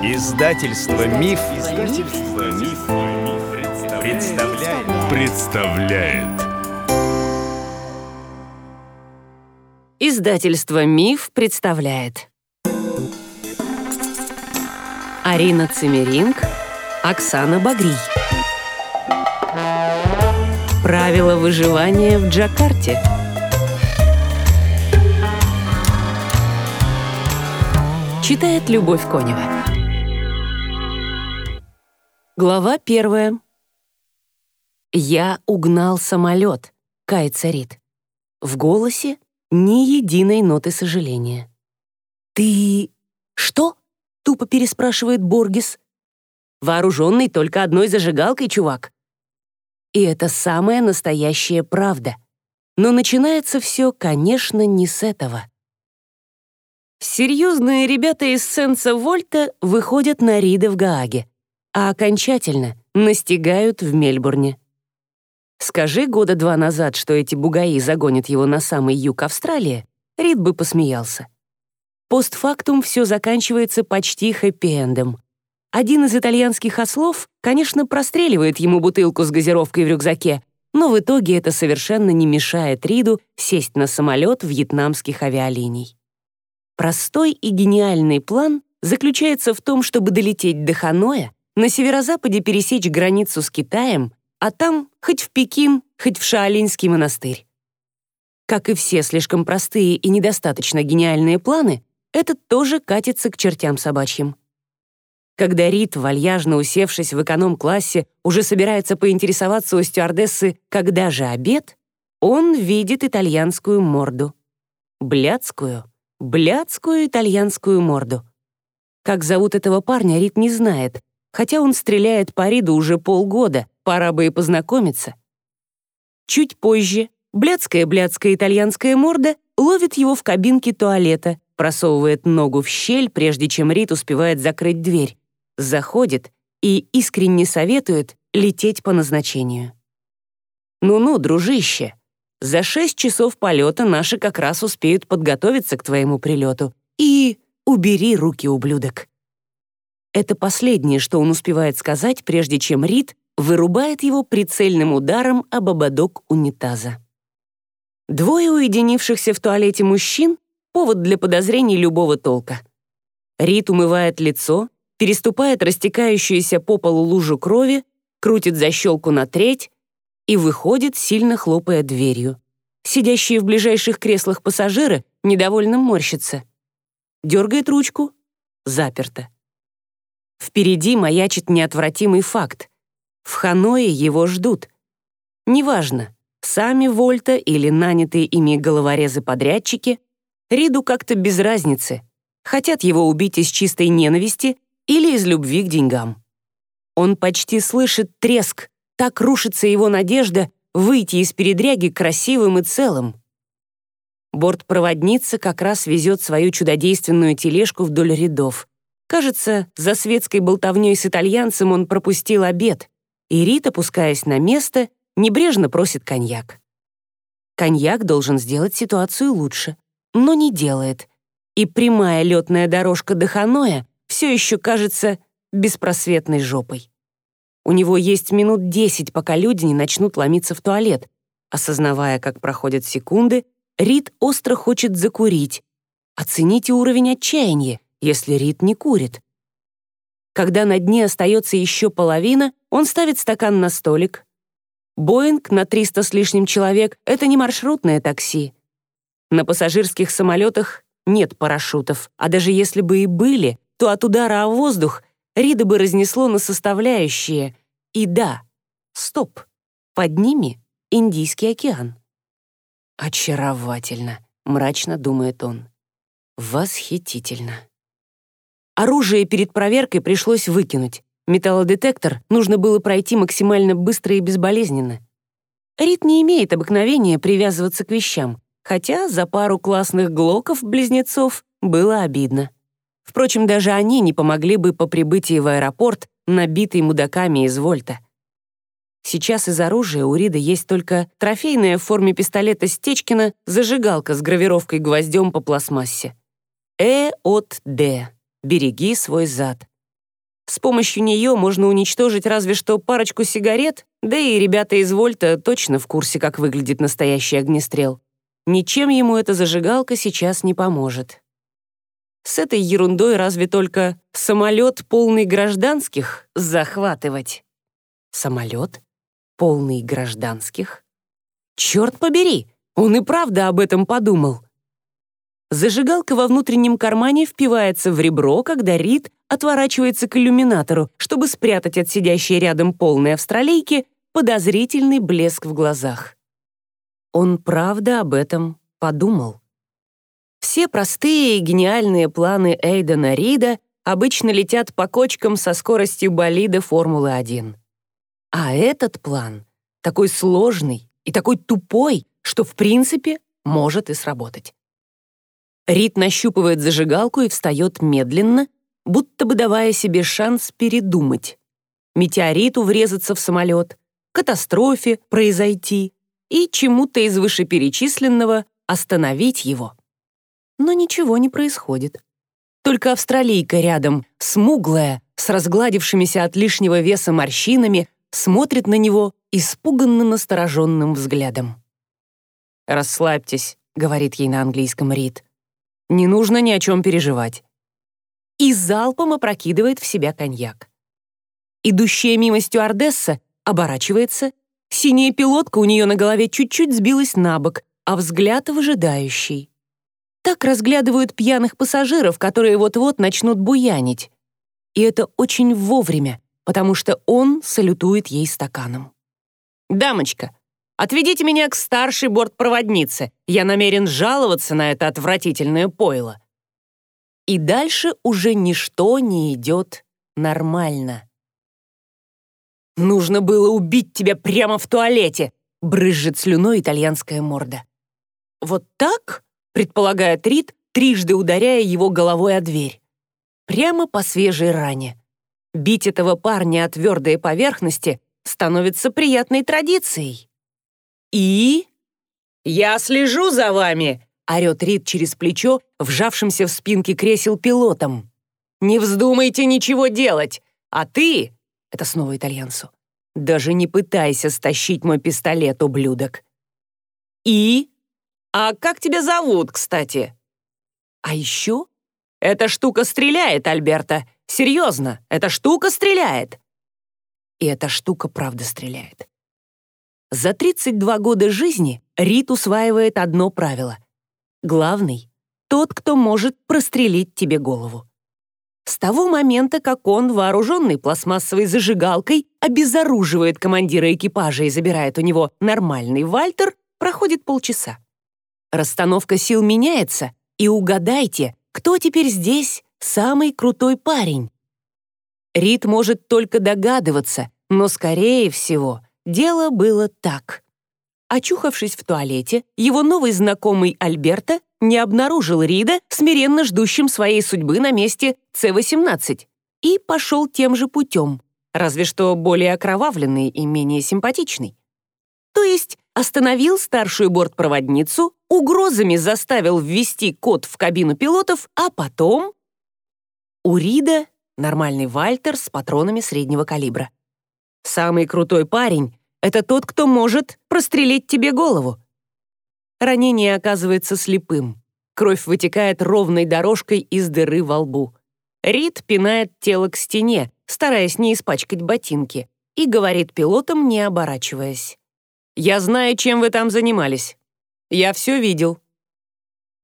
Издательство Миф, Издательство Миф, представляет. представляет. Издательство Миф представляет. Арина Цимеринг, Оксана Багрий. Правила выживания в Джакарте. Читает Любовь Конева. Глава первая. «Я угнал самолет», — кается Рит. В голосе ни единой ноты сожаления. «Ты... что?» — тупо переспрашивает Боргис. «Вооруженный только одной зажигалкой, чувак». И это самая настоящая правда. Но начинается все, конечно, не с этого. Серьезные ребята из Сенса Вольта выходят на Рида в Гааге, а окончательно настигают в Мельбурне. Скажи года два назад, что эти бугаи загонят его на самый юг Австралии, Рид бы посмеялся. Постфактум все заканчивается почти хэппи-эндом. Один из итальянских ослов, конечно, простреливает ему бутылку с газировкой в рюкзаке, но в итоге это совершенно не мешает Риду сесть на самолет вьетнамских авиалиний. Простой и гениальный план заключается в том, чтобы долететь до Ханоя, на северо-западе пересечь границу с Китаем, а там хоть в Пекин, хоть в Шаолиньский монастырь. Как и все слишком простые и недостаточно гениальные планы, этот тоже катится к чертям собачьим. Когда Рит, вальяжно усевшись в эконом-классе, уже собирается поинтересоваться у стюардессы, когда же обед, он видит итальянскую морду. Блядскую, блядскую итальянскую морду. Как зовут этого парня, Рит не знает, хотя он стреляет по Риду уже полгода, пора бы и познакомиться. Чуть позже блядская-блядская итальянская морда ловит его в кабинке туалета, просовывает ногу в щель, прежде чем Рит успевает закрыть дверь, заходит и искренне советует лететь по назначению. «Ну-ну, дружище, за шесть часов полета наши как раз успеют подготовиться к твоему прилету. И убери руки, ублюдок». Это последнее, что он успевает сказать, прежде чем Рид вырубает его прицельным ударом об ободок унитаза. Двое уединившихся в туалете мужчин — повод для подозрений любого толка. Рид умывает лицо, переступает растекающуюся по полу лужу крови, крутит защелку на треть и выходит, сильно хлопая дверью. Сидящие в ближайших креслах пассажиры недовольно морщатся. Дергает ручку — заперто. Впереди маячит неотвратимый факт. В Ханое его ждут. Неважно, сами Вольта или нанятые ими головорезы-подрядчики, Риду как-то без разницы. Хотят его убить из чистой ненависти или из любви к деньгам. Он почти слышит треск, так рушится его надежда выйти из передряги красивым и целым. Бортпроводница как раз везет свою чудодейственную тележку вдоль рядов. Кажется, за светской болтовней с итальянцем он пропустил обед, и Рит, опускаясь на место, небрежно просит коньяк. Коньяк должен сделать ситуацию лучше, но не делает, и прямая летная дорожка до Ханоя все еще кажется беспросветной жопой. У него есть минут десять, пока люди не начнут ломиться в туалет. Осознавая, как проходят секунды, Рит остро хочет закурить. Оцените уровень отчаяния если Рит не курит. Когда на дне остается еще половина, он ставит стакан на столик. Боинг на 300 с лишним человек — это не маршрутное такси. На пассажирских самолетах нет парашютов, а даже если бы и были, то от удара о воздух Рида бы разнесло на составляющие. И да, стоп, под ними Индийский океан. «Очаровательно», — мрачно думает он. «Восхитительно». Оружие перед проверкой пришлось выкинуть. Металлодетектор нужно было пройти максимально быстро и безболезненно. Рит не имеет обыкновения привязываться к вещам, хотя за пару классных глоков-близнецов было обидно. Впрочем, даже они не помогли бы по прибытии в аэропорт, набитый мудаками из Вольта. Сейчас из оружия у Рида есть только трофейная в форме пистолета Стечкина зажигалка с гравировкой гвоздем по пластмассе. Э от Д. Береги свой зад. С помощью нее можно уничтожить разве что парочку сигарет, да и ребята из Вольта точно в курсе, как выглядит настоящий огнестрел. Ничем ему эта зажигалка сейчас не поможет. С этой ерундой разве только самолет, полный гражданских, захватывать. Самолет, полный гражданских? Черт побери, он и правда об этом подумал. Зажигалка во внутреннем кармане впивается в ребро, когда Рид отворачивается к иллюминатору, чтобы спрятать от сидящей рядом полной австралийки подозрительный блеск в глазах. Он правда об этом подумал. Все простые и гениальные планы Эйдена Рида обычно летят по кочкам со скоростью болида Формулы-1. А этот план такой сложный и такой тупой, что в принципе может и сработать. Рид нащупывает зажигалку и встает медленно, будто бы давая себе шанс передумать. Метеориту врезаться в самолет, катастрофе произойти и чему-то из вышеперечисленного остановить его. Но ничего не происходит. Только австралийка рядом, смуглая, с разгладившимися от лишнего веса морщинами, смотрит на него испуганно настороженным взглядом. «Расслабьтесь», — говорит ей на английском Рид. Не нужно ни о чем переживать. И залпом опрокидывает в себя коньяк. Идущая мимо стюардесса оборачивается, синяя пилотка у нее на голове чуть-чуть сбилась на бок, а взгляд выжидающий. Так разглядывают пьяных пассажиров, которые вот-вот начнут буянить. И это очень вовремя, потому что он салютует ей стаканом. «Дамочка, Отведите меня к старшей бортпроводнице. Я намерен жаловаться на это отвратительное пойло». И дальше уже ничто не идет нормально. «Нужно было убить тебя прямо в туалете», — брызжет слюной итальянская морда. «Вот так?» — предполагает Рид, трижды ударяя его головой о дверь. Прямо по свежей ране. Бить этого парня о твердые поверхности становится приятной традицией. «И?» «Я слежу за вами!» — орёт Рид через плечо, вжавшимся в спинки кресел пилотом. «Не вздумайте ничего делать! А ты...» — это снова итальянцу. «Даже не пытайся стащить мой пистолет, ублюдок!» «И?» «А как тебя зовут, кстати?» «А еще?» «Эта штука стреляет, Альберта! Серьезно, эта штука стреляет!» И эта штука правда стреляет. За 32 года жизни Рит усваивает одно правило. Главный — тот, кто может прострелить тебе голову. С того момента, как он, вооруженный пластмассовой зажигалкой, обезоруживает командира экипажа и забирает у него нормальный Вальтер, проходит полчаса. Расстановка сил меняется, и угадайте, кто теперь здесь самый крутой парень. Рит может только догадываться, но, скорее всего, Дело было так. Очухавшись в туалете, его новый знакомый Альберта не обнаружил Рида, смиренно ждущим своей судьбы на месте С-18, и пошел тем же путем, разве что более окровавленный и менее симпатичный. То есть остановил старшую бортпроводницу, угрозами заставил ввести код в кабину пилотов, а потом... У Рида нормальный Вальтер с патронами среднего калибра. Самый крутой парень — это тот, кто может прострелить тебе голову. Ранение оказывается слепым. Кровь вытекает ровной дорожкой из дыры во лбу. Рид пинает тело к стене, стараясь не испачкать ботинки, и говорит пилотам, не оборачиваясь. «Я знаю, чем вы там занимались. Я все видел».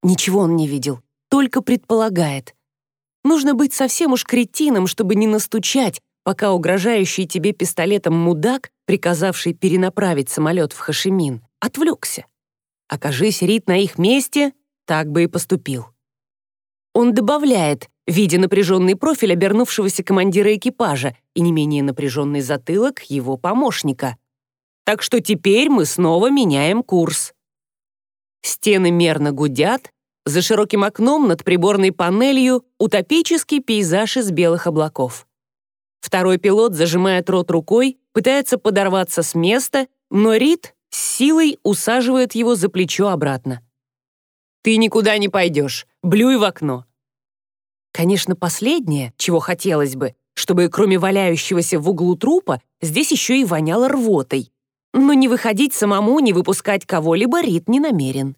Ничего он не видел, только предполагает. Нужно быть совсем уж кретином, чтобы не настучать, пока угрожающий тебе пистолетом мудак, приказавший перенаправить самолет в Хашимин, отвлекся. Окажись Рит на их месте, так бы и поступил. Он добавляет, видя напряженный профиль обернувшегося командира экипажа и не менее напряженный затылок его помощника. Так что теперь мы снова меняем курс. Стены мерно гудят, за широким окном над приборной панелью утопический пейзаж из белых облаков. Второй пилот зажимает рот рукой, пытается подорваться с места, но Рид силой усаживает его за плечо обратно. «Ты никуда не пойдешь, блюй в окно». Конечно, последнее, чего хотелось бы, чтобы кроме валяющегося в углу трупа здесь еще и воняло рвотой. Но не выходить самому, не выпускать кого-либо Рит не намерен.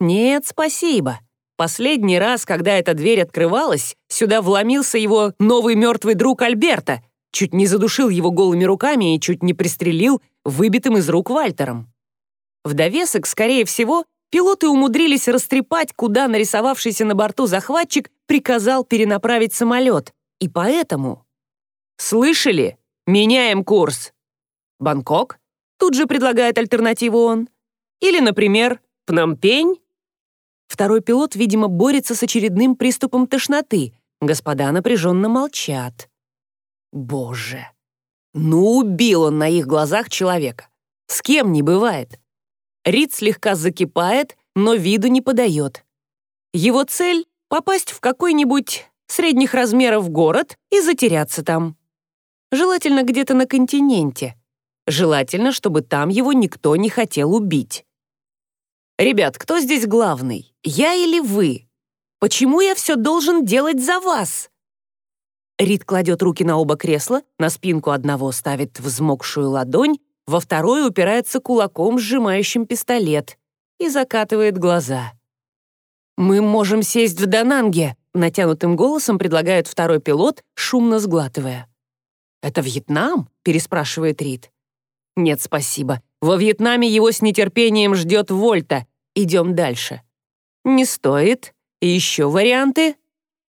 Нет, спасибо. Последний раз, когда эта дверь открывалась, сюда вломился его новый мертвый друг Альберта, чуть не задушил его голыми руками и чуть не пристрелил выбитым из рук Вальтером. В довесок, скорее всего, пилоты умудрились растрепать, куда нарисовавшийся на борту захватчик приказал перенаправить самолет, и поэтому... «Слышали? Меняем курс!» «Бангкок?» — тут же предлагает альтернативу он. Или, например, Пномпень? Второй пилот, видимо, борется с очередным приступом тошноты. Господа напряженно молчат. Боже! Ну, убил он на их глазах человека. С кем не бывает. Рид слегка закипает, но виду не подает. Его цель — попасть в какой-нибудь средних размеров город и затеряться там. Желательно где-то на континенте. Желательно, чтобы там его никто не хотел убить. «Ребят, кто здесь главный? Я или вы? Почему я все должен делать за вас?» Рид кладет руки на оба кресла, на спинку одного ставит взмокшую ладонь, во второй упирается кулаком, сжимающим пистолет, и закатывает глаза. «Мы можем сесть в Дананге», — натянутым голосом предлагает второй пилот, шумно сглатывая. «Это Вьетнам?» — переспрашивает Рид. «Нет, спасибо. Во Вьетнаме его с нетерпением ждет Вольта. Идем дальше. Не стоит. Еще варианты?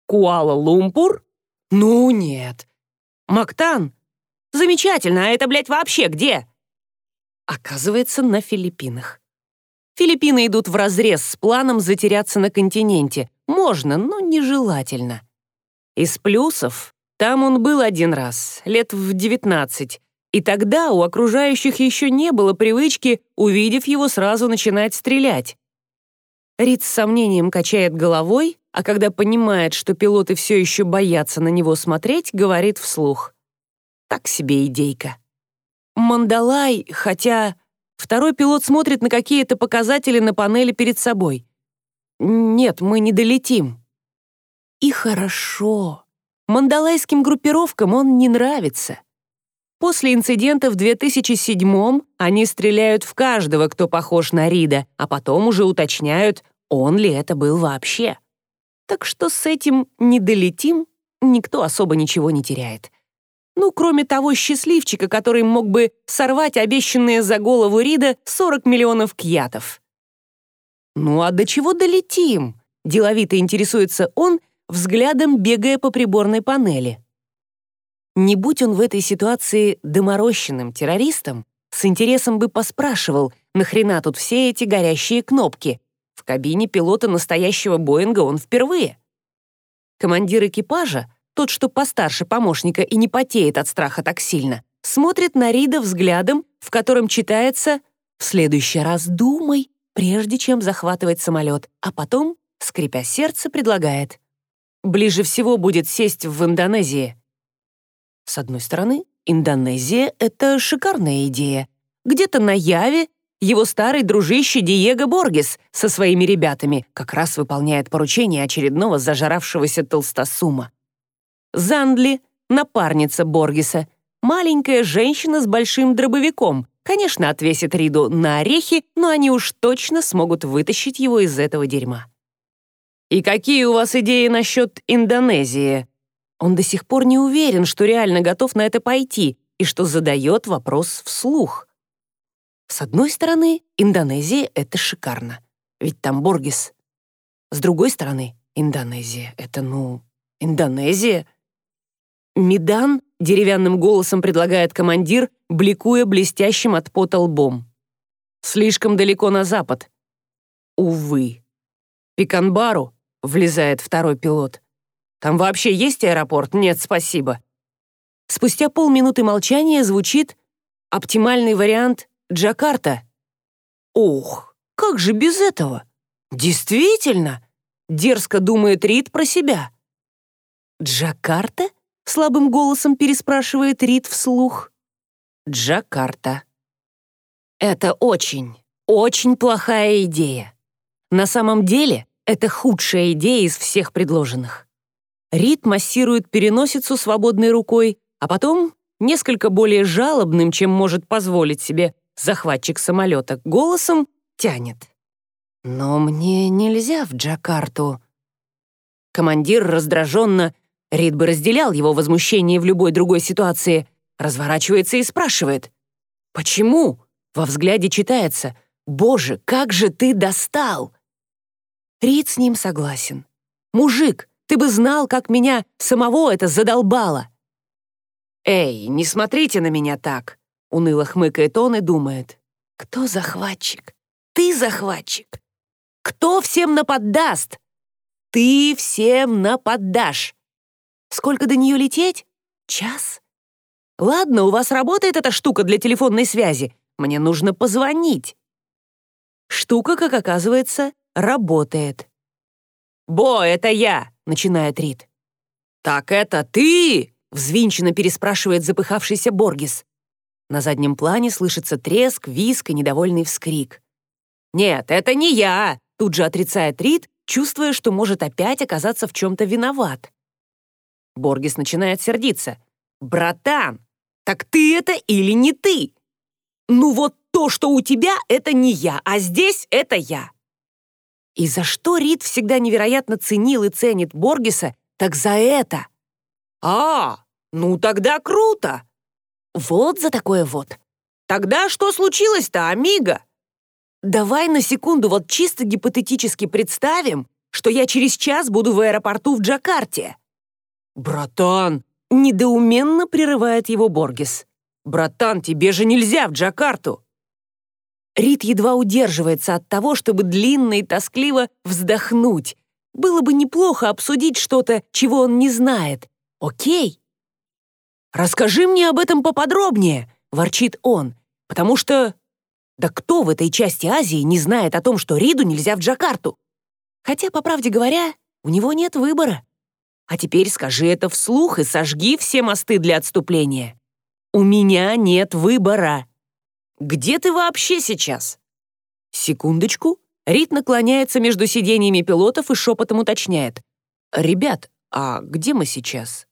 Куала-Лумпур? Ну нет. Мактан? Замечательно, а это, блядь, вообще где? Оказывается, на Филиппинах. Филиппины идут вразрез с планом затеряться на континенте. Можно, но нежелательно. Из плюсов там он был один раз, лет в девятнадцать. И тогда у окружающих еще не было привычки, увидев его, сразу начинать стрелять. Рид с сомнением качает головой, а когда понимает, что пилоты все еще боятся на него смотреть, говорит вслух. Так себе идейка. Мандалай, хотя... Второй пилот смотрит на какие-то показатели на панели перед собой. Нет, мы не долетим. И хорошо. Мандалайским группировкам он не нравится. После инцидента в 2007-м они стреляют в каждого, кто похож на Рида, а потом уже уточняют, он ли это был вообще. Так что с этим «не долетим» никто особо ничего не теряет. Ну, кроме того счастливчика, который мог бы сорвать обещанные за голову Рида 40 миллионов кьятов. «Ну а до чего долетим?» — деловито интересуется он, взглядом бегая по приборной панели. Не будь он в этой ситуации доморощенным террористом, с интересом бы поспрашивал, нахрена тут все эти горящие кнопки. В кабине пилота настоящего Боинга он впервые. Командир экипажа, тот, что постарше помощника и не потеет от страха так сильно, смотрит на Рида взглядом, в котором читается «В следующий раз думай, прежде чем захватывать самолет», а потом, скрипя сердце, предлагает «Ближе всего будет сесть в Индонезии». С одной стороны, Индонезия — это шикарная идея. Где-то на Яве его старый дружище Диего Боргес со своими ребятами как раз выполняет поручение очередного зажаравшегося толстосума. Зандли — напарница Боргеса, маленькая женщина с большим дробовиком. Конечно, отвесит Риду на орехи, но они уж точно смогут вытащить его из этого дерьма. «И какие у вас идеи насчет Индонезии?» Он до сих пор не уверен, что реально готов на это пойти и что задает вопрос вслух. С одной стороны, Индонезия — это шикарно, ведь там Боргес. С другой стороны, Индонезия — это, ну, Индонезия. Медан деревянным голосом предлагает командир, бликуя блестящим от пота лбом. Слишком далеко на запад. Увы. Пиканбару, влезает второй пилот. Там вообще есть аэропорт? Нет, спасибо». Спустя полминуты молчания звучит оптимальный вариант Джакарта. «Ох, как же без этого? Действительно!» — дерзко думает Рид про себя. «Джакарта?» — слабым голосом переспрашивает Рид вслух. «Джакарта». Это очень, очень плохая идея. На самом деле, это худшая идея из всех предложенных. Рид массирует переносицу свободной рукой, а потом несколько более жалобным, чем может позволить себе захватчик самолета, голосом тянет. «Но мне нельзя в Джакарту». Командир раздраженно, Рид бы разделял его возмущение в любой другой ситуации, разворачивается и спрашивает. «Почему?» Во взгляде читается «Боже, как же ты достал!» Рид с ним согласен. «Мужик, ты бы знал, как меня самого это задолбало!» «Эй, не смотрите на меня так!» Уныло хмыкает он и думает. «Кто захватчик? Ты захватчик! Кто всем наподдаст? Ты всем наподдашь! Сколько до нее лететь? Час? Ладно, у вас работает эта штука для телефонной связи. Мне нужно позвонить». Штука, как оказывается, работает. «Бо, это я!» — начинает Рид. «Так это ты?» — взвинченно переспрашивает запыхавшийся Боргис. На заднем плане слышится треск, виск и недовольный вскрик. «Нет, это не я!» — тут же отрицает Рид, чувствуя, что может опять оказаться в чем-то виноват. Боргис начинает сердиться. «Братан, так ты это или не ты? Ну вот то, что у тебя, это не я, а здесь это я. И за что Рид всегда невероятно ценил и ценит Боргеса, так за это. А, ну тогда круто. Вот за такое вот. Тогда что случилось-то, Амиго? Давай на секунду вот чисто гипотетически представим, что я через час буду в аэропорту в Джакарте. Братан, недоуменно прерывает его Боргес. Братан, тебе же нельзя в Джакарту. Рид едва удерживается от того, чтобы длинно и тоскливо вздохнуть. Было бы неплохо обсудить что-то, чего он не знает. Окей? «Расскажи мне об этом поподробнее», — ворчит он, «потому что...» Да кто в этой части Азии не знает о том, что Риду нельзя в Джакарту? Хотя, по правде говоря, у него нет выбора. А теперь скажи это вслух и сожги все мосты для отступления. У меня нет выбора. Где ты вообще сейчас?» Секундочку. Рит наклоняется между сиденьями пилотов и шепотом уточняет. «Ребят, а где мы сейчас?»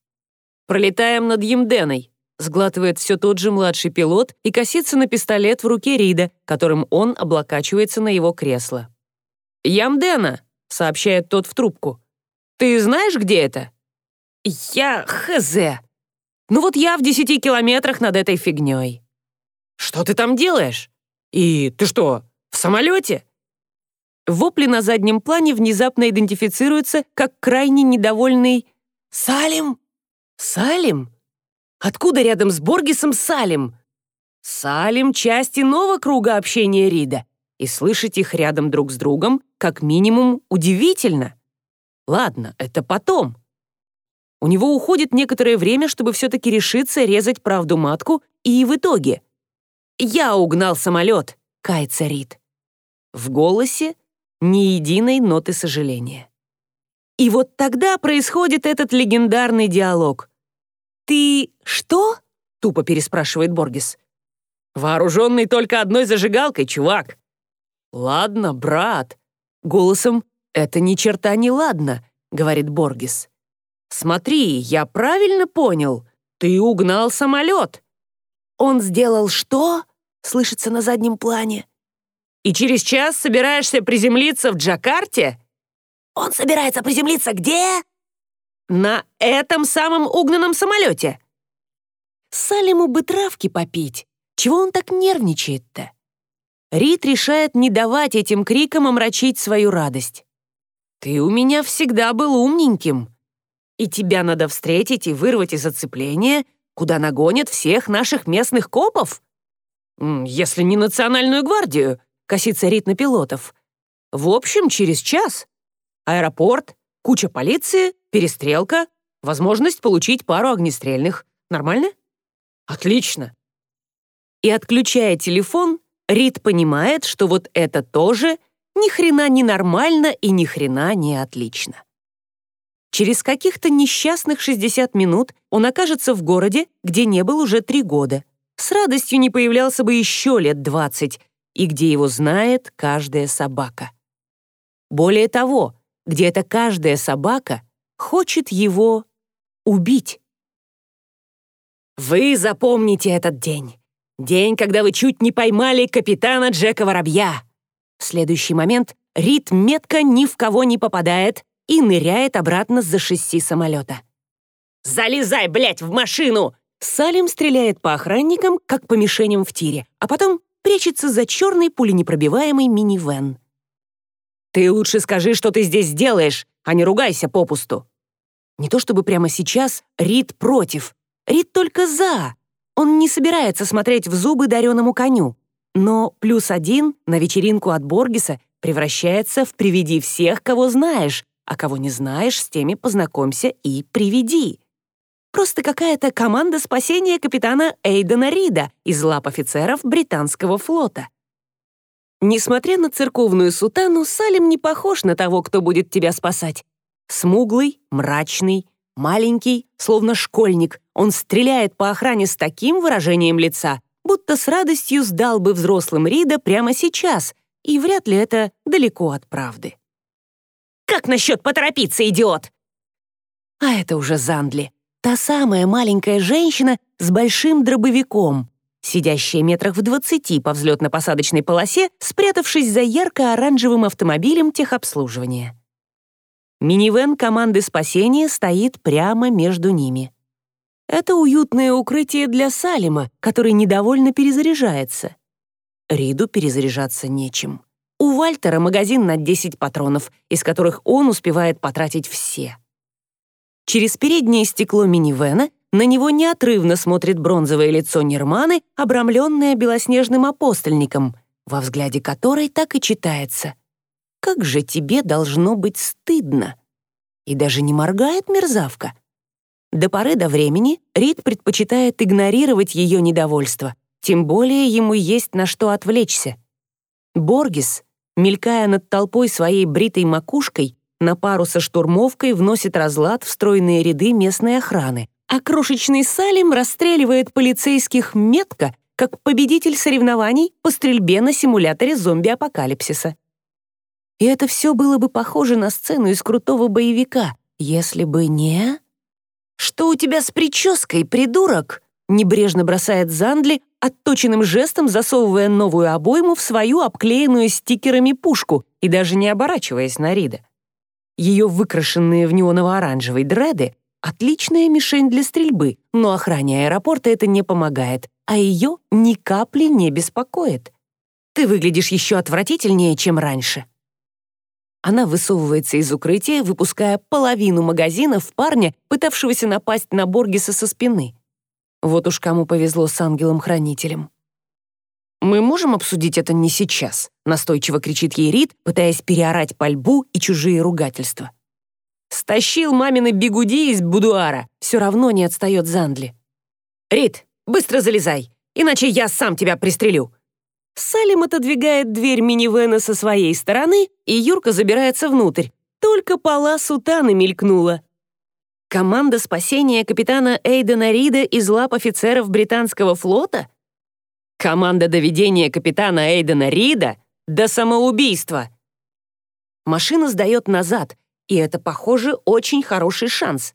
«Пролетаем над Емденой», — сглатывает все тот же младший пилот и косится на пистолет в руке Рида, которым он облокачивается на его кресло. «Ямдена», — сообщает тот в трубку. «Ты знаешь, где это?» «Я хз. Ну вот я в десяти километрах над этой фигней». «Что ты там делаешь? И ты что, в самолете?» Вопли на заднем плане внезапно идентифицируются как крайне недовольный «Салим? Салим? Откуда рядом с Боргисом Салим?» Салим — часть иного круга общения Рида, и слышать их рядом друг с другом как минимум удивительно. Ладно, это потом. У него уходит некоторое время, чтобы все-таки решиться резать правду матку, и в итоге «Я угнал самолет», — кается Рид. В голосе ни единой ноты сожаления. И вот тогда происходит этот легендарный диалог. «Ты что?» — тупо переспрашивает Боргис. «Вооруженный только одной зажигалкой, чувак». «Ладно, брат». Голосом «Это ни черта не ладно», — говорит Боргис. «Смотри, я правильно понял. Ты угнал самолет». «Он сделал что?» — слышится на заднем плане. «И через час собираешься приземлиться в Джакарте?» «Он собирается приземлиться где?» «На этом самом угнанном самолете». Салиму бы травки попить. Чего он так нервничает-то? Рит решает не давать этим крикам омрачить свою радость. «Ты у меня всегда был умненьким, и тебя надо встретить и вырвать из оцепления куда нагонят всех наших местных копов? Если не национальную гвардию, косится рит на пилотов. В общем, через час. Аэропорт, куча полиции, перестрелка, возможность получить пару огнестрельных. Нормально? Отлично. И отключая телефон, Рит понимает, что вот это тоже ни хрена не нормально и ни хрена не отлично. Через каких-то несчастных 60 минут он окажется в городе, где не был уже три года. С радостью не появлялся бы еще лет 20, и где его знает каждая собака. Более того, где эта каждая собака хочет его убить. Вы запомните этот день. День, когда вы чуть не поймали капитана Джека Воробья. В следующий момент Рид метко ни в кого не попадает и ныряет обратно за шасси самолета. «Залезай, блядь, в машину!» Салим стреляет по охранникам, как по мишеням в тире, а потом прячется за черный пуленепробиваемый минивэн. «Ты лучше скажи, что ты здесь делаешь, а не ругайся попусту». Не то чтобы прямо сейчас Рид против. Рид только «за». Он не собирается смотреть в зубы дареному коню. Но плюс один на вечеринку от Боргиса превращается в «приведи всех, кого знаешь», а кого не знаешь, с теми познакомься и приведи. Просто какая-то команда спасения капитана Эйдена Рида из лап офицеров британского флота. Несмотря на церковную сутану, Салим не похож на того, кто будет тебя спасать. Смуглый, мрачный, маленький, словно школьник, он стреляет по охране с таким выражением лица, будто с радостью сдал бы взрослым Рида прямо сейчас, и вряд ли это далеко от правды. «Как насчет поторопиться, идиот?» А это уже Зандли, та самая маленькая женщина с большим дробовиком, сидящая метрах в двадцати по взлетно-посадочной полосе, спрятавшись за ярко-оранжевым автомобилем техобслуживания. Минивэн команды спасения стоит прямо между ними. Это уютное укрытие для Салима, который недовольно перезаряжается. Риду перезаряжаться нечем. У Вальтера магазин на 10 патронов, из которых он успевает потратить все. Через переднее стекло минивэна на него неотрывно смотрит бронзовое лицо Нерманы, обрамленное белоснежным апостольником, во взгляде которой так и читается — как же тебе должно быть стыдно!» И даже не моргает мерзавка. До поры до времени Рид предпочитает игнорировать ее недовольство, тем более ему есть на что отвлечься. Боргис, мелькая над толпой своей бритой макушкой, на пару со штурмовкой вносит разлад в стройные ряды местной охраны, а крошечный Салим расстреливает полицейских метко, как победитель соревнований по стрельбе на симуляторе зомби-апокалипсиса. И это все было бы похоже на сцену из крутого боевика, если бы не... «Что у тебя с прической, придурок?» Небрежно бросает Зандли, отточенным жестом засовывая новую обойму в свою обклеенную стикерами пушку и даже не оборачиваясь на Рида. Ее выкрашенные в неоново-оранжевый дреды — отличная мишень для стрельбы, но охране аэропорта это не помогает, а ее ни капли не беспокоит. Ты выглядишь еще отвратительнее, чем раньше. Она высовывается из укрытия, выпуская половину магазина в парня, пытавшегося напасть на Боргиса со спины. Вот уж кому повезло с ангелом-хранителем. «Мы можем обсудить это не сейчас», — настойчиво кричит ей Рид, пытаясь переорать пальбу и чужие ругательства. «Стащил мамины бигуди из будуара, все равно не отстает Зандли». «Рид, быстро залезай, иначе я сам тебя пристрелю», Салим отодвигает дверь минивэна со своей стороны, и Юрка забирается внутрь. Только пола сутаны мелькнула. Команда спасения капитана Эйдена Рида из лап офицеров британского флота? Команда доведения капитана Эйдена Рида до самоубийства. Машина сдает назад, и это, похоже, очень хороший шанс.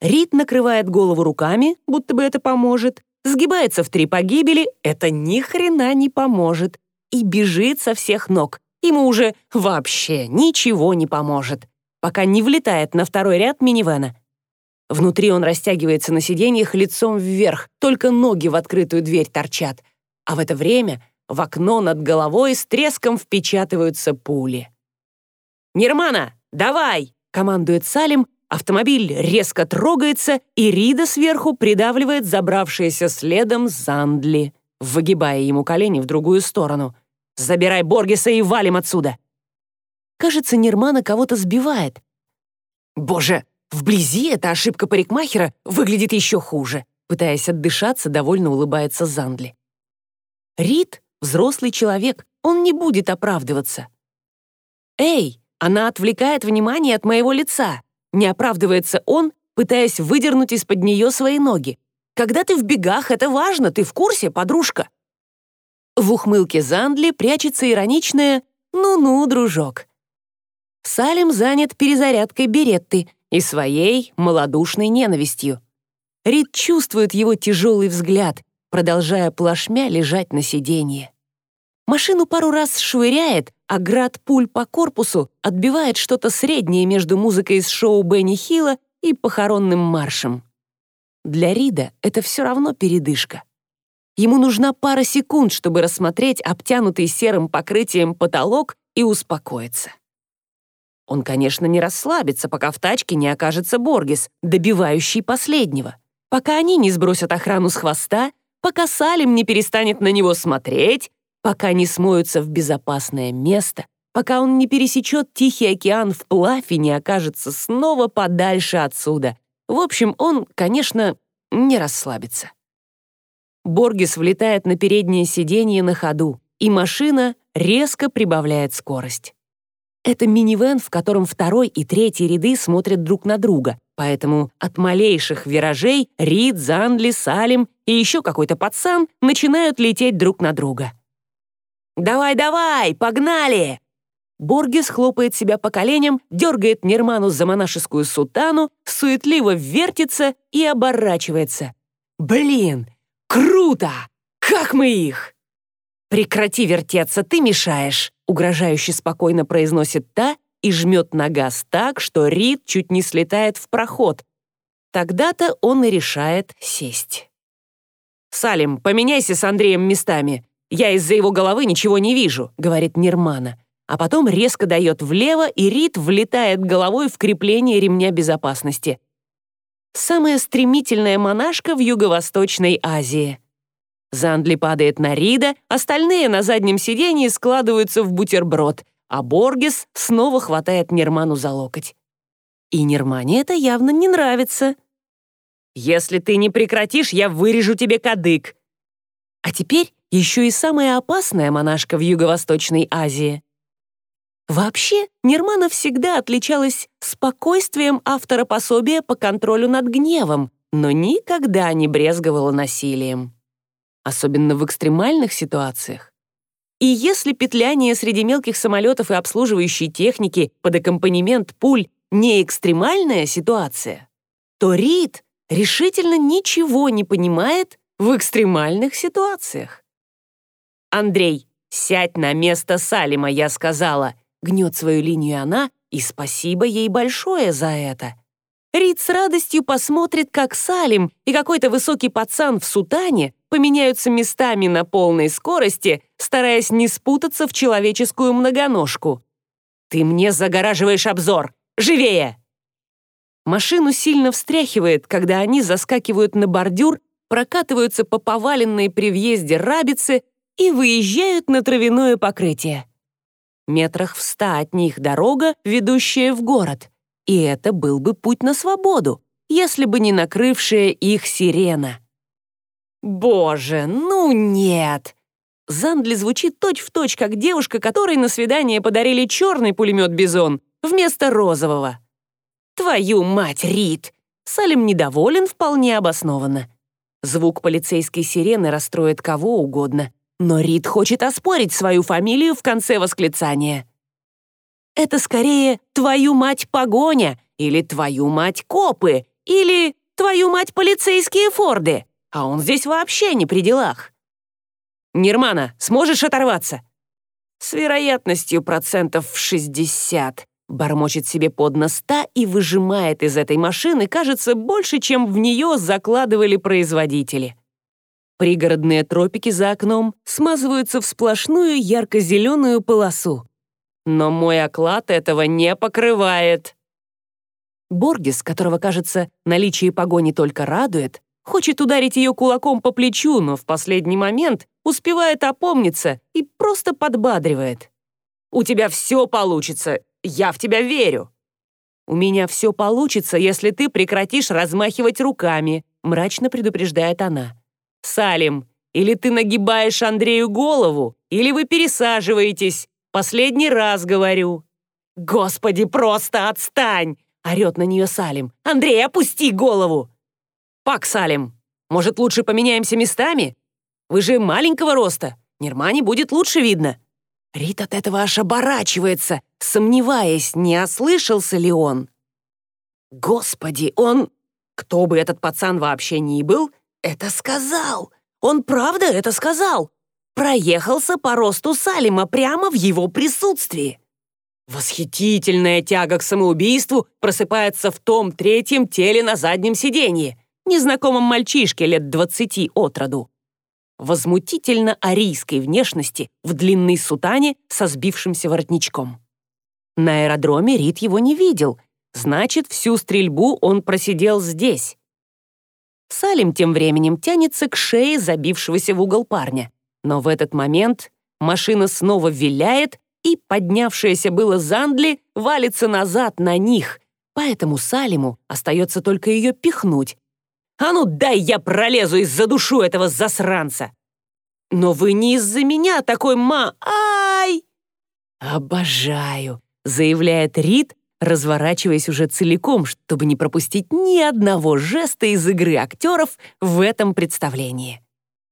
Рид накрывает голову руками, будто бы это поможет, сгибается в три погибели, это ни хрена не поможет, и бежит со всех ног. Ему уже вообще ничего не поможет, пока не влетает на второй ряд минивэна. Внутри он растягивается на сиденьях лицом вверх, только ноги в открытую дверь торчат, а в это время в окно над головой с треском впечатываются пули. «Нирмана, давай!» — командует Салим, Автомобиль резко трогается, и Рида сверху придавливает забравшаяся следом Зандли, выгибая ему колени в другую сторону. «Забирай Боргеса и валим отсюда!» Кажется, Нирмана кого-то сбивает. «Боже, вблизи эта ошибка парикмахера выглядит еще хуже», пытаясь отдышаться, довольно улыбается Зандли. Рид — взрослый человек, он не будет оправдываться. «Эй, она отвлекает внимание от моего лица!» Не оправдывается он, пытаясь выдернуть из-под нее свои ноги. «Когда ты в бегах, это важно, ты в курсе, подружка?» В ухмылке Зандли прячется ироничное «ну-ну, дружок». Салим занят перезарядкой беретты, и своей малодушной ненавистью. Рид чувствует его тяжелый взгляд, продолжая плашмя лежать на сиденье. Машину пару раз швыряет, а град пуль по корпусу отбивает что-то среднее между музыкой из шоу Бенни Хилла и похоронным маршем. Для Рида это все равно передышка. Ему нужна пара секунд, чтобы рассмотреть обтянутый серым покрытием потолок и успокоиться. Он, конечно, не расслабится, пока в тачке не окажется Боргис, добивающий последнего. Пока они не сбросят охрану с хвоста, пока Салим не перестанет на него смотреть, пока не смоются в безопасное место, пока он не пересечет Тихий океан вплавь и не окажется снова подальше отсюда. В общем, он, конечно, не расслабится. Боргис влетает на переднее сиденье на ходу, и машина резко прибавляет скорость. Это минивэн, в котором второй и третий ряды смотрят друг на друга, поэтому от малейших виражей Рид, Зандли, Салим и еще какой-то пацан начинают лететь друг на друга. «Давай-давай, погнали!» Боргес хлопает себя по коленям, дергает Нерману за монашескую сутану, суетливо вертится и оборачивается. «Блин, круто! Как мы их!» «Прекрати вертеться, ты мешаешь!» угрожающе спокойно произносит та и жмет на газ так, что Рид чуть не слетает в проход. Тогда-то он и решает сесть. «Салим, поменяйся с Андреем местами. Я из-за его головы ничего не вижу», — говорит Нирмана. А потом резко дает влево, и Рид влетает головой в крепление ремня безопасности. Самая стремительная монашка в Юго-Восточной Азии. Зандли падает на Рида, остальные на заднем сидении складываются в бутерброд, а Боргес снова хватает Нерману за локоть. И Нермане это явно не нравится. «Если ты не прекратишь, я вырежу тебе кадык». А теперь еще и самая опасная монашка в Юго-Восточной Азии. Вообще, Нермана всегда отличалась спокойствием автора пособия по контролю над гневом, но никогда не брезговала насилием особенно в экстремальных ситуациях. И если петляние среди мелких самолетов и обслуживающей техники под аккомпанемент пуль не экстремальная ситуация, то Рид решительно ничего не понимает в экстремальных ситуациях. «Андрей, сядь на место Салима», я сказала, гнет свою линию она, и спасибо ей большое за это. Рид с радостью посмотрит, как Салим и какой-то высокий пацан в сутане поменяются местами на полной скорости, стараясь не спутаться в человеческую многоножку. «Ты мне загораживаешь обзор! Живее!» Машину сильно встряхивает, когда они заскакивают на бордюр, прокатываются по поваленной при въезде рабице и выезжают на травяное покрытие. Метрах в ста от них дорога, ведущая в город. И это был бы путь на свободу, если бы не накрывшая их сирена. Боже, ну нет! Зандли звучит точь-в-точь, точь, как девушка, которой на свидание подарили черный пулемет «Бизон» вместо розового. Твою мать, Рит! Салим недоволен вполне обоснованно. Звук полицейской сирены расстроит кого угодно, но Рид хочет оспорить свою фамилию в конце восклицания. Это скорее «твою мать погоня» или «твою мать копы» или «твою мать полицейские форды» а он здесь вообще не при делах. «Нирмана, сможешь оторваться?» «С вероятностью процентов в 60», бормочет себе под нос та и выжимает из этой машины, кажется, больше, чем в нее закладывали производители. Пригородные тропики за окном смазываются в сплошную ярко-зеленую полосу. Но мой оклад этого не покрывает. Боргис, которого, кажется, наличие погони только радует, Хочет ударить ее кулаком по плечу, но в последний момент успевает опомниться и просто подбадривает. «У тебя все получится, я в тебя верю». «У меня все получится, если ты прекратишь размахивать руками», мрачно предупреждает она. «Салим, или ты нагибаешь Андрею голову, или вы пересаживаетесь. Последний раз говорю». «Господи, просто отстань!» — орет на нее Салим. «Андрей, опусти голову!» «Пак, Салим, может, лучше поменяемся местами? Вы же маленького роста, Нермане будет лучше видно». Рит от этого аж оборачивается, сомневаясь, не ослышался ли он. Господи, он... Кто бы этот пацан вообще ни был, это сказал. Он правда это сказал. Проехался по росту Салима прямо в его присутствии. Восхитительная тяга к самоубийству просыпается в том третьем теле на заднем сиденье, незнакомом мальчишке лет двадцати от роду. Возмутительно арийской внешности в длинной сутане со сбившимся воротничком. На аэродроме Рид его не видел, значит, всю стрельбу он просидел здесь. Салим тем временем тянется к шее забившегося в угол парня. Но в этот момент машина снова виляет, и поднявшаяся было Зандли валится назад на них, поэтому Салиму остается только ее пихнуть. «А ну дай я пролезу и задушу этого засранца!» «Но вы не из-за меня такой ма... Ай!» «Обожаю!» — заявляет Рид, разворачиваясь уже целиком, чтобы не пропустить ни одного жеста из игры актеров в этом представлении.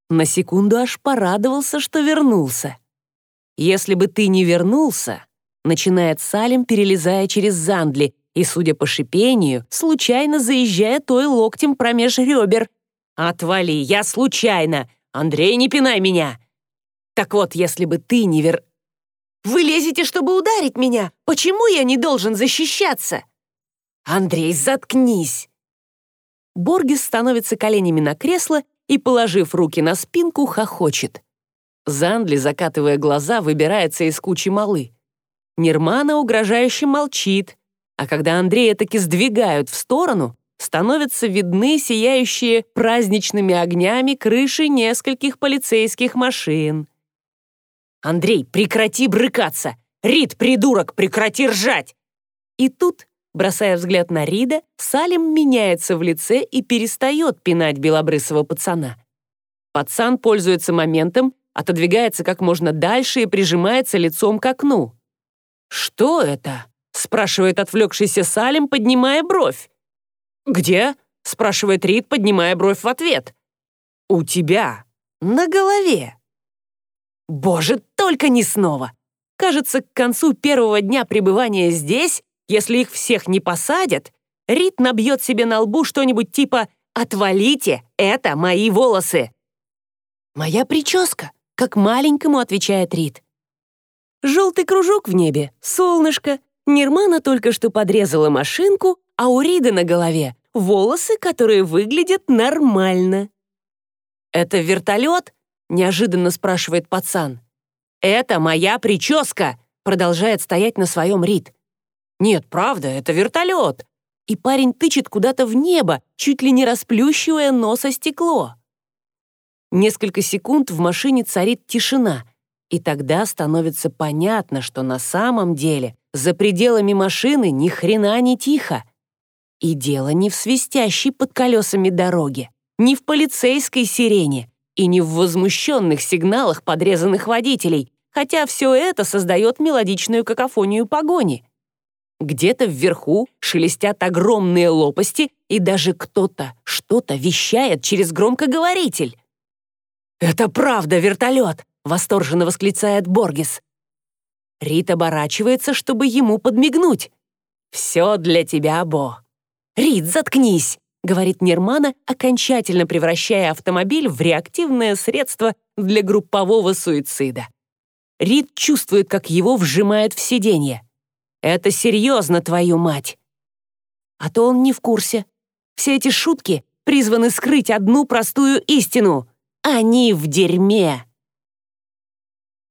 На секунду аж порадовался, что вернулся. «Если бы ты не вернулся», — начинает Салим, перелезая через Зандли, и, судя по шипению, случайно заезжая той локтем промеж ребер. «Отвали, я случайно! Андрей, не пинай меня!» «Так вот, если бы ты не вер...» «Вы лезете, чтобы ударить меня! Почему я не должен защищаться?» «Андрей, заткнись!» Боргис становится коленями на кресло и, положив руки на спинку, хохочет. Зандли, закатывая глаза, выбирается из кучи малы. Нирмана угрожающе молчит, а когда Андрея таки сдвигают в сторону, становятся видны сияющие праздничными огнями крыши нескольких полицейских машин. «Андрей, прекрати брыкаться! Рид, придурок, прекрати ржать!» И тут, бросая взгляд на Рида, Салим меняется в лице и перестает пинать белобрысого пацана. Пацан пользуется моментом, отодвигается как можно дальше и прижимается лицом к окну. «Что это?» — спрашивает отвлекшийся Салим, поднимая бровь. «Где?» — спрашивает Рид, поднимая бровь в ответ. «У тебя. На голове». Боже, только не снова. Кажется, к концу первого дня пребывания здесь, если их всех не посадят, Рид набьет себе на лбу что-нибудь типа «Отвалите, это мои волосы». «Моя прическа», — как маленькому отвечает Рид. Желтый кружок в небе, солнышко, Нирмана только что подрезала машинку, а у Рида на голове волосы, которые выглядят нормально. «Это вертолет?» — неожиданно спрашивает пацан. «Это моя прическа!» — продолжает стоять на своем Рид. «Нет, правда, это вертолет!» И парень тычет куда-то в небо, чуть ли не расплющивая нос стекло. Несколько секунд в машине царит тишина, и тогда становится понятно, что на самом деле за пределами машины ни хрена не тихо. И дело не в свистящей под колесами дороге, не в полицейской сирене и не в возмущенных сигналах подрезанных водителей, хотя все это создает мелодичную какофонию погони. Где-то вверху шелестят огромные лопасти, и даже кто-то что-то вещает через громкоговоритель. «Это правда вертолет!» — восторженно восклицает Боргис. Рит оборачивается, чтобы ему подмигнуть. «Все для тебя, Бо». «Рит, заткнись!» — говорит Нермана, окончательно превращая автомобиль в реактивное средство для группового суицида. Рид чувствует, как его вжимает в сиденье. «Это серьезно, твою мать!» А то он не в курсе. Все эти шутки призваны скрыть одну простую истину. Они в дерьме.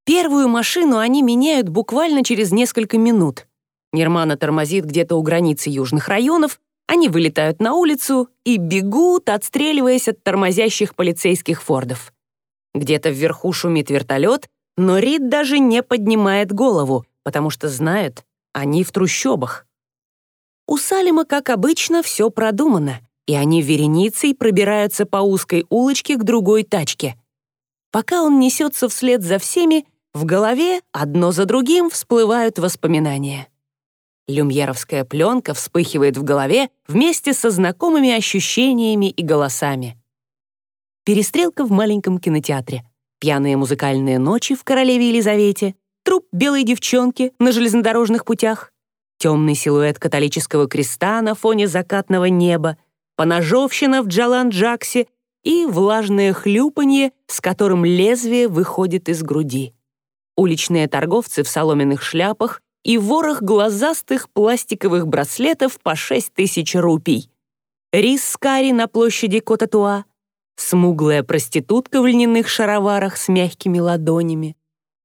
Первую машину они меняют буквально через несколько минут. Нермана тормозит где-то у границы южных районов, они вылетают на улицу и бегут, отстреливаясь от тормозящих полицейских фордов. Где-то вверху шумит вертолет, но Рид даже не поднимает голову, потому что знает, они в трущобах. У Салима, как обычно, все продумано, и они вереницей пробираются по узкой улочке к другой тачке. Пока он несется вслед за всеми, в голове одно за другим всплывают воспоминания. Люмьеровская пленка вспыхивает в голове вместе со знакомыми ощущениями и голосами. Перестрелка в маленьком кинотеатре, пьяные музыкальные ночи в «Королеве Елизавете», труп белой девчонки на железнодорожных путях. темный силуэт католического креста на фоне закатного неба, поножовщина в Джалан-Джаксе и влажное хлюпанье, с которым лезвие выходит из груди. Уличные торговцы в соломенных шляпах и ворох глазастых пластиковых браслетов по 6 тысяч рупий. Рис с карри на площади Котатуа, смуглая проститутка в льняных шароварах с мягкими ладонями,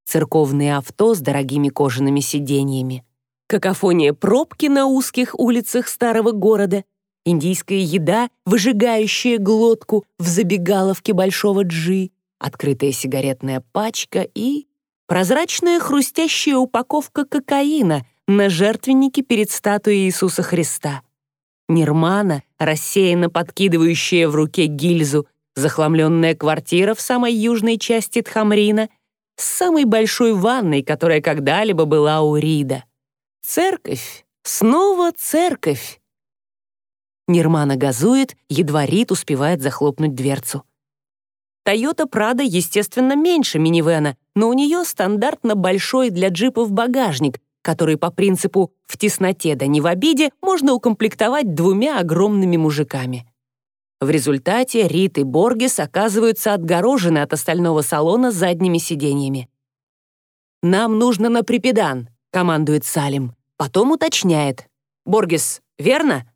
церковные авто с дорогими кожаными сиденьями, какофония пробки на узких улицах старого города, индийская еда, выжигающая глотку в забегаловке Большого Джи, открытая сигаретная пачка и прозрачная хрустящая упаковка кокаина на жертвеннике перед статуей Иисуса Христа. Нирмана, рассеянно подкидывающая в руке гильзу, захламленная квартира в самой южной части Тхамрина с самой большой ванной, которая когда-либо была у Рида. Церковь, снова церковь. Нирмана газует, едва Рид успевает захлопнуть дверцу. Тойота Прада, естественно, меньше минивэна, но у нее стандартно большой для джипов багажник, который по принципу «в тесноте да не в обиде» можно укомплектовать двумя огромными мужиками. В результате Рит и Боргес оказываются отгорожены от остального салона задними сиденьями. «Нам нужно на припедан», — командует Салим. Потом уточняет. «Боргес, верно?»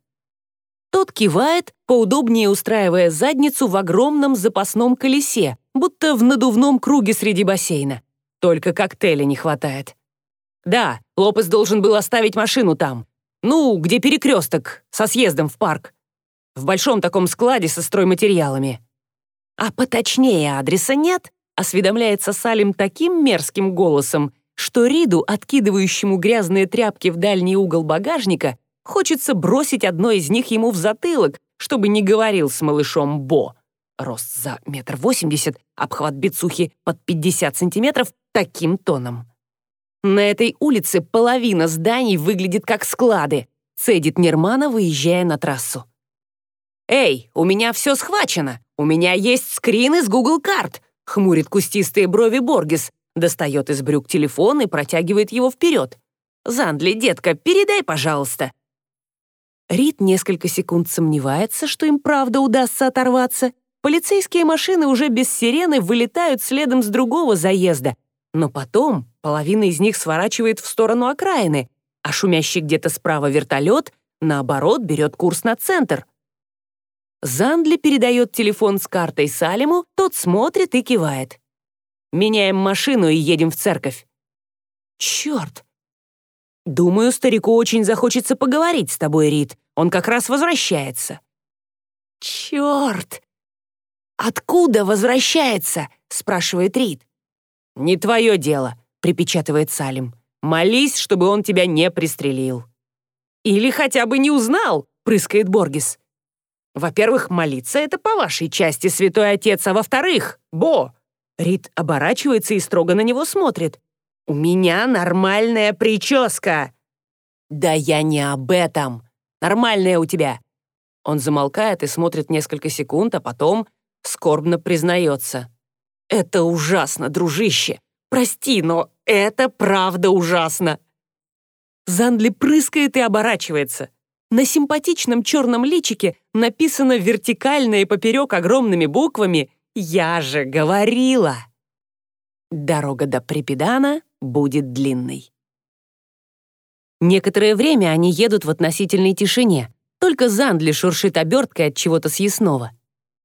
Тот кивает, поудобнее устраивая задницу в огромном запасном колесе, будто в надувном круге среди бассейна. Только коктейля не хватает. «Да, Лопес должен был оставить машину там. Ну, где перекресток, со съездом в парк. В большом таком складе со стройматериалами». «А поточнее адреса нет?» осведомляется Салим таким мерзким голосом, что Риду, откидывающему грязные тряпки в дальний угол багажника, Хочется бросить одно из них ему в затылок, чтобы не говорил с малышом Бо. Рост за метр восемьдесят, обхват бицухи под пятьдесят сантиметров таким тоном. На этой улице половина зданий выглядит как склады, цедит Нермана, выезжая на трассу. «Эй, у меня все схвачено! У меня есть скрин из Google карт!» хмурит кустистые брови Боргес, достает из брюк телефон и протягивает его вперед. «Зандли, детка, передай, пожалуйста. Рид несколько секунд сомневается, что им правда удастся оторваться. Полицейские машины уже без сирены вылетают следом с другого заезда. Но потом половина из них сворачивает в сторону окраины, а шумящий где-то справа вертолет, наоборот, берет курс на центр. Зандли передает телефон с картой Салиму, тот смотрит и кивает. «Меняем машину и едем в церковь». «Черт, Думаю, старику очень захочется поговорить с тобой, Рид. Он как раз возвращается». «Черт! Откуда возвращается?» — спрашивает Рид. «Не твое дело», — припечатывает Салим. «Молись, чтобы он тебя не пристрелил». «Или хотя бы не узнал», — прыскает Боргис. «Во-первых, молиться — это по вашей части, святой отец, а во-вторых, Бо!» Рид оборачивается и строго на него смотрит. «У меня нормальная прическа!» «Да я не об этом! Нормальная у тебя!» Он замолкает и смотрит несколько секунд, а потом скорбно признается. «Это ужасно, дружище! Прости, но это правда ужасно!» Зандли прыскает и оборачивается. На симпатичном черном личике написано вертикально и поперек огромными буквами «Я же говорила!» Дорога до Припедана будет длинной. Некоторое время они едут в относительной тишине, только Зандли шуршит оберткой от чего-то съестного.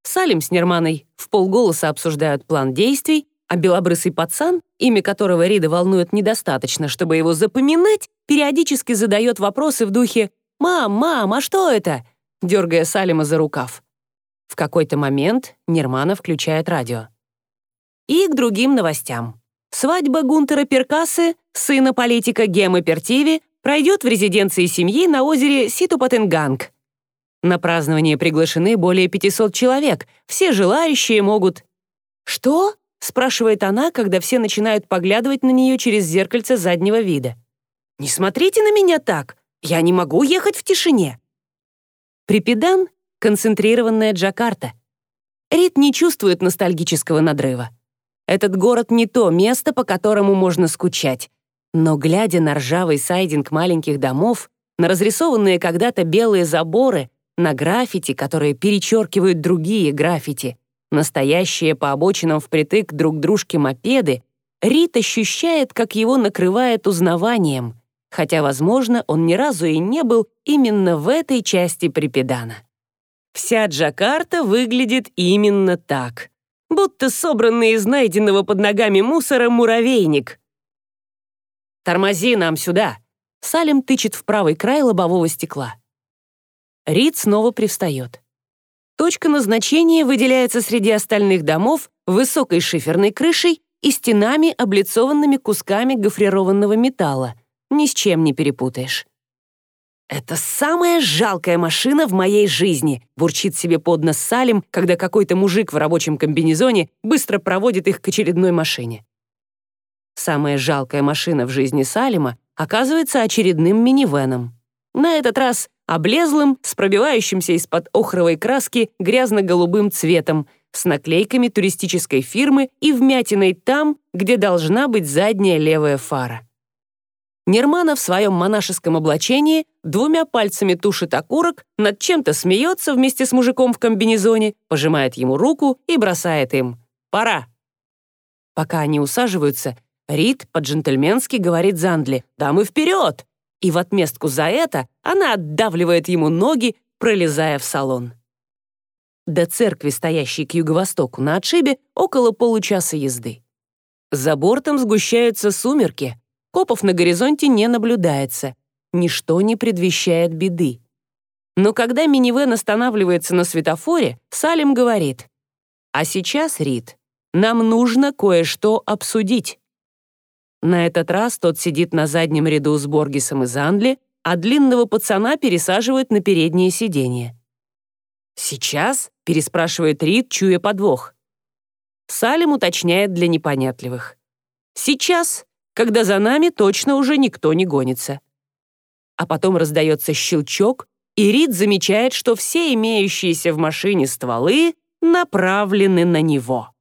Салим с Нерманой в полголоса обсуждают план действий, а белобрысый пацан, имя которого Рида волнует недостаточно, чтобы его запоминать, периодически задает вопросы в духе «Мам, мам, а что это?» дергая Салима за рукав. В какой-то момент Нермана включает радио. И к другим новостям. Свадьба Гунтера Перкасы, сына политика Гемы Пертиви, пройдет в резиденции семьи на озере Ситупатенганг. На празднование приглашены более 500 человек. Все желающие могут... «Что?» — спрашивает она, когда все начинают поглядывать на нее через зеркальце заднего вида. «Не смотрите на меня так! Я не могу ехать в тишине!» Припедан — концентрированная Джакарта. Рит не чувствует ностальгического надрыва. Этот город не то место, по которому можно скучать. Но глядя на ржавый сайдинг маленьких домов, на разрисованные когда-то белые заборы, на граффити, которые перечеркивают другие граффити, настоящие по обочинам впритык друг дружке мопеды, Рит ощущает, как его накрывает узнаванием, хотя, возможно, он ни разу и не был именно в этой части Припедана. Вся Джакарта выглядит именно так, будто собранный из найденного под ногами мусора муравейник. «Тормози нам сюда!» Салим тычет в правый край лобового стекла. Рид снова привстает. Точка назначения выделяется среди остальных домов высокой шиферной крышей и стенами, облицованными кусками гофрированного металла. Ни с чем не перепутаешь. «Это самая жалкая машина в моей жизни», бурчит себе под нос Салим, когда какой-то мужик в рабочем комбинезоне быстро проводит их к очередной машине. Самая жалкая машина в жизни Салима оказывается очередным минивеном. На этот раз облезлым, с пробивающимся из-под охровой краски грязно-голубым цветом, с наклейками туристической фирмы и вмятиной там, где должна быть задняя левая фара. Нермана в своем монашеском облачении двумя пальцами тушит окурок, над чем-то смеется вместе с мужиком в комбинезоне, пожимает ему руку и бросает им «Пора». Пока они усаживаются, Рид по-джентльменски говорит Зандли «Дамы вперед!» и в отместку за это она отдавливает ему ноги, пролезая в салон. До церкви, стоящей к юго-востоку на отшибе, около получаса езды. За бортом сгущаются сумерки, копов на горизонте не наблюдается, ничто не предвещает беды. Но когда минивэн останавливается на светофоре, Салим говорит, «А сейчас, Рид, нам нужно кое-что обсудить». На этот раз тот сидит на заднем ряду с Боргисом из Андли, а длинного пацана пересаживают на переднее сиденье. «Сейчас?» — переспрашивает Рид, чуя подвох. Салим уточняет для непонятливых. «Сейчас, когда за нами точно уже никто не гонится». А потом раздается щелчок, и Рид замечает, что все имеющиеся в машине стволы направлены на него.